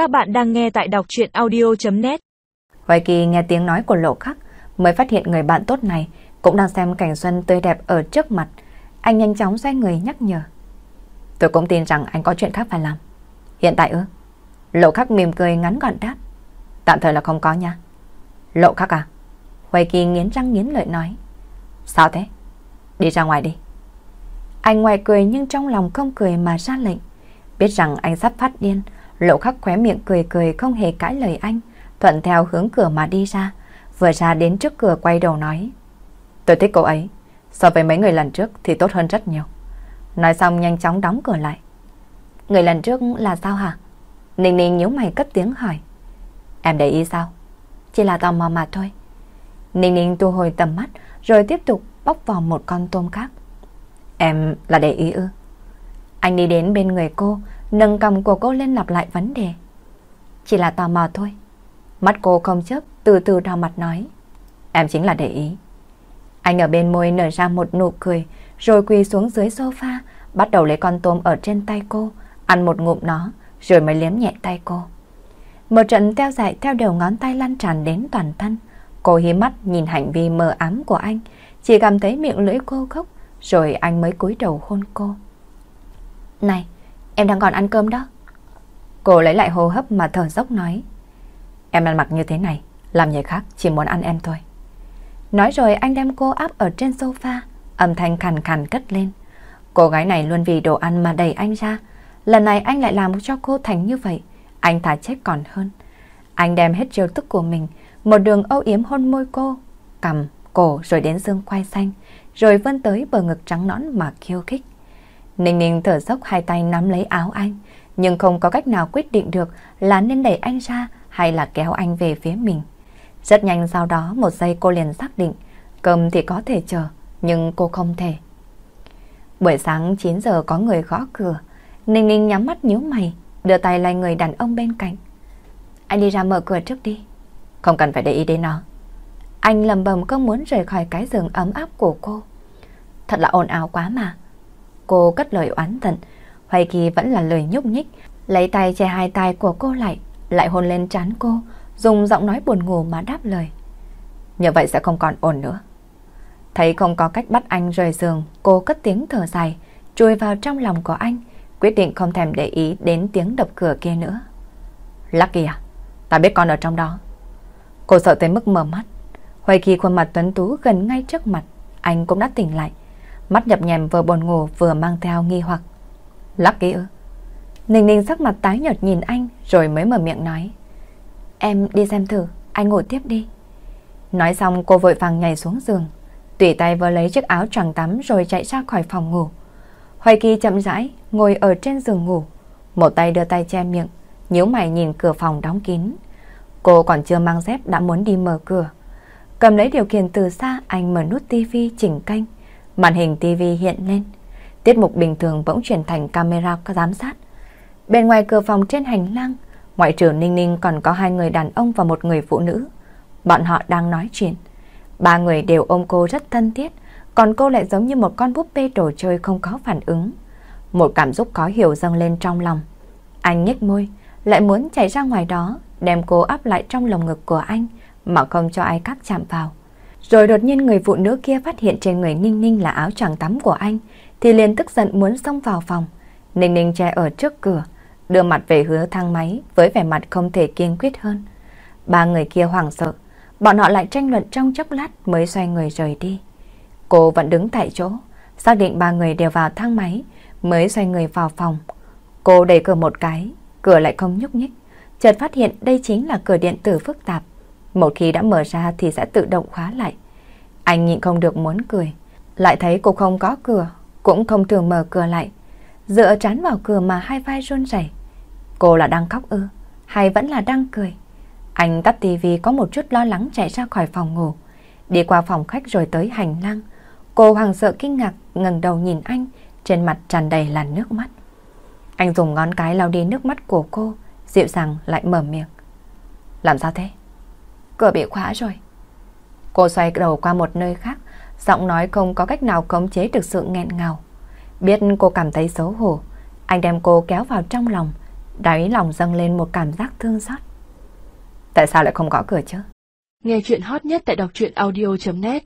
Các bạn đang nghe tại đọc chuyện audio.net Hoài Kỳ nghe tiếng nói của lộ khắc mới phát hiện người bạn tốt này cũng đang xem cảnh xuân tươi đẹp ở trước mặt. Anh nhanh chóng xoay người nhắc nhở. Tôi cũng tin rằng anh có chuyện khác phải làm. Hiện tại ư? Lộ khắc mỉm cười ngắn gọn đáp. Tạm thời là không có nha. Lộ khắc à? Hoài Kỳ nghiến răng nghiến lợi nói. Sao thế? Đi ra ngoài đi. Anh ngoài cười nhưng trong lòng không cười mà ra lệnh. Biết rằng anh sắp phát điên, lộ khắc khóe miệng cười cười không hề cãi lời anh, thuận theo hướng cửa mà đi ra. Vừa ra đến trước cửa quay đầu nói. Tôi thích cô ấy, so với mấy người lần trước thì tốt hơn rất nhiều. Nói xong nhanh chóng đóng cửa lại. Người lần trước là sao hả? Ninh ninh nhíu mày cất tiếng hỏi. Em để ý sao? Chỉ là tò mò mà thôi. Ninh ninh thu hồi tầm mắt rồi tiếp tục bóc vào một con tôm khác. Em là để ý ư? Anh đi đến bên người cô, nâng cầm của cô lên lặp lại vấn đề. Chỉ là tò mò thôi. Mắt cô không chớp, từ từ đào mặt nói. Em chính là để ý. Anh ở bên môi nở ra một nụ cười, rồi quỳ xuống dưới sofa, bắt đầu lấy con tôm ở trên tay cô, ăn một ngụm nó, rồi mới liếm nhẹ tay cô. Một trận teo dại theo đều ngón tay lan tràn đến toàn thân. Cô hí mắt nhìn hành vi mờ ám của anh, chỉ cảm thấy miệng lưỡi cô khóc, rồi anh mới cúi đầu hôn cô. Này, em đang còn ăn cơm đó. Cô lấy lại hô hấp mà thở dốc nói. Em ăn mặc như thế này, làm người khác chỉ muốn ăn em thôi. Nói rồi anh đem cô áp ở trên sofa, âm thanh khàn khàn cất lên. Cô gái này luôn vì đồ ăn mà đẩy anh ra. Lần này anh lại làm cho cô thành như vậy. Anh thả chết còn hơn. Anh đem hết chiêu tức của mình, một đường âu yếm hôn môi cô, cầm, cổ rồi đến xương quai xanh, rồi vươn tới bờ ngực trắng nõn mà khiêu khích. Ninh ninh thở dốc hai tay nắm lấy áo anh, nhưng không có cách nào quyết định được là nên đẩy anh ra hay là kéo anh về phía mình. Rất nhanh sau đó một giây cô liền xác định, cơm thì có thể chờ, nhưng cô không thể. Buổi sáng 9 giờ có người gõ cửa, Ninh Ninh nhắm mắt nhíu mày, đưa tay lại người đàn ông bên cạnh. Anh đi ra mở cửa trước đi. Không cần phải để ý đến nó. Anh lầm bầm không muốn rời khỏi cái giường ấm áp của cô. Thật là ồn ào quá mà. Cô cất lời oán thận. Hoài Kỳ vẫn là lời nhúc nhích, lấy tay che hai tay của cô lại, lại hôn lên trán cô, dùng giọng nói buồn ngủ mà đáp lời. Như vậy sẽ không còn ổn nữa. Thấy không có cách bắt anh rời giường, cô cất tiếng thở dài, chui vào trong lòng của anh, quyết định không thèm để ý đến tiếng đập cửa kia nữa. Lucky à, ta biết con ở trong đó. Cô sợ tới mức mở mắt. Hoài Kỳ khuôn mặt tuấn tú gần ngay trước mặt, anh cũng đã tỉnh lại. Mắt nhập nhèm vừa buồn ngủ vừa mang theo nghi hoặc. Lucky ư? Ninh ninh sắc mặt tái nhợt nhìn anh rồi mới mở miệng nói. Em đi xem thử, anh ngủ tiếp đi. Nói xong cô vội vàng nhảy xuống giường, tùy tay vừa lấy chiếc áo choàng tắm rồi chạy ra khỏi phòng ngủ. Hoài Kỳ chậm rãi ngồi ở trên giường ngủ, một tay đưa tay che miệng, nhíu mày nhìn cửa phòng đóng kín. Cô còn chưa mang dép đã muốn đi mở cửa. Cầm lấy điều khiển từ xa anh mở nút tivi chỉnh kênh. Màn hình TV hiện lên. Tiết mục bình thường bỗng chuyển thành camera có giám sát. Bên ngoài cửa phòng trên hành lang, ngoại trừ Ninh Ninh còn có hai người đàn ông và một người phụ nữ. Bọn họ đang nói chuyện. Ba người đều ôm cô rất thân thiết, còn cô lại giống như một con búp bê đồ chơi không có phản ứng. Một cảm xúc khó hiểu dâng lên trong lòng. Anh nhếch môi, lại muốn chạy ra ngoài đó, đem cô áp lại trong lồng ngực của anh, mà không cho ai khác chạm vào. Rồi đột nhiên người phụ nữ kia phát hiện trên người Ninh Ninh là áo choàng tắm của anh, thì liền tức giận muốn xông vào phòng. Ninh Ninh che ở trước cửa, đưa mặt về hướng thang máy với vẻ mặt không thể kiên quyết hơn. Ba người kia hoảng sợ, bọn họ lại tranh luận trong chốc lát mới xoay người rời đi. Cô vẫn đứng tại chỗ, xác định ba người đều vào thang máy, mới xoay người vào phòng. Cô đẩy cửa một cái, cửa lại không nhúc nhích, chợt phát hiện đây chính là cửa điện tử phức tạp. Một khi đã mở ra thì sẽ tự động khóa lại. Anh nhịn không được muốn cười, lại thấy cô không có cửa, cũng không thường mở cửa lại. Dựa trán vào cửa mà hai vai run rẩy. Cô là đang khóc ư, hay vẫn là đang cười? Anh tắt tivi có một chút lo lắng chạy ra khỏi phòng ngủ, đi qua phòng khách rồi tới hành lang. Cô hoàng sợ kinh ngạc ngẩng đầu nhìn anh, trên mặt tràn đầy là nước mắt. Anh dùng ngón cái lau đi nước mắt của cô, dịu dàng lại mở miệng. Làm sao thế? Cửa bị khóa rồi. Cô xoay đầu qua một nơi khác, giọng nói không có cách nào khống chế được sự nghẹn ngào. Biết cô cảm thấy xấu hổ, anh đem cô kéo vào trong lòng, đáy lòng dâng lên một cảm giác thương xót. Tại sao lại không có cửa chứ? Nghe chuyện hot nhất tại đọc truyện audio.net